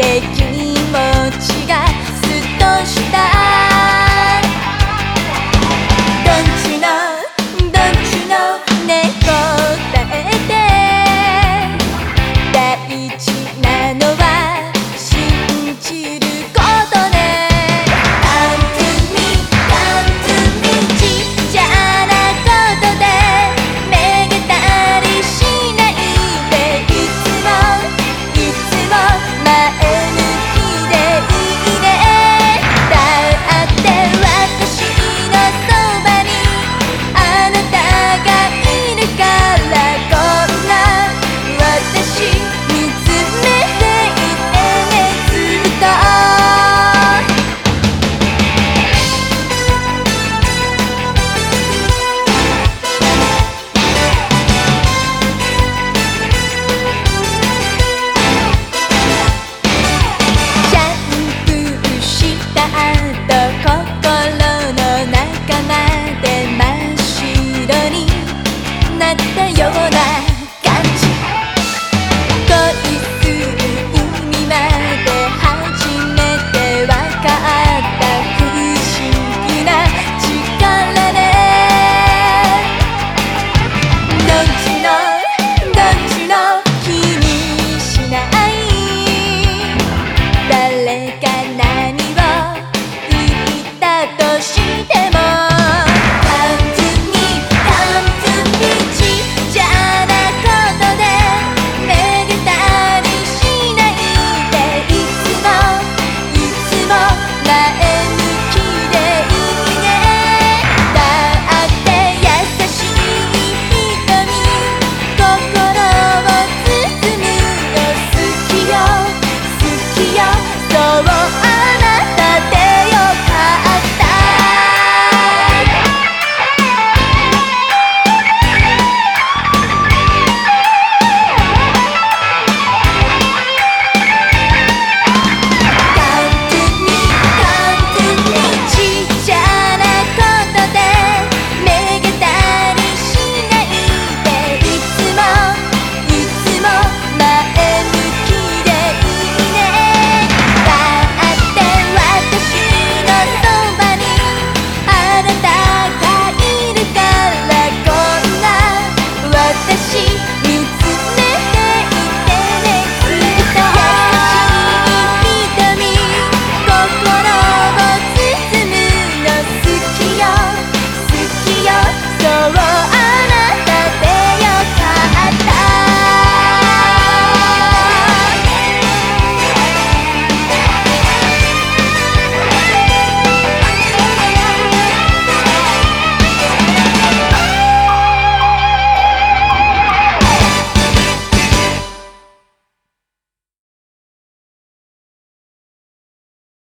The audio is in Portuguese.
take ような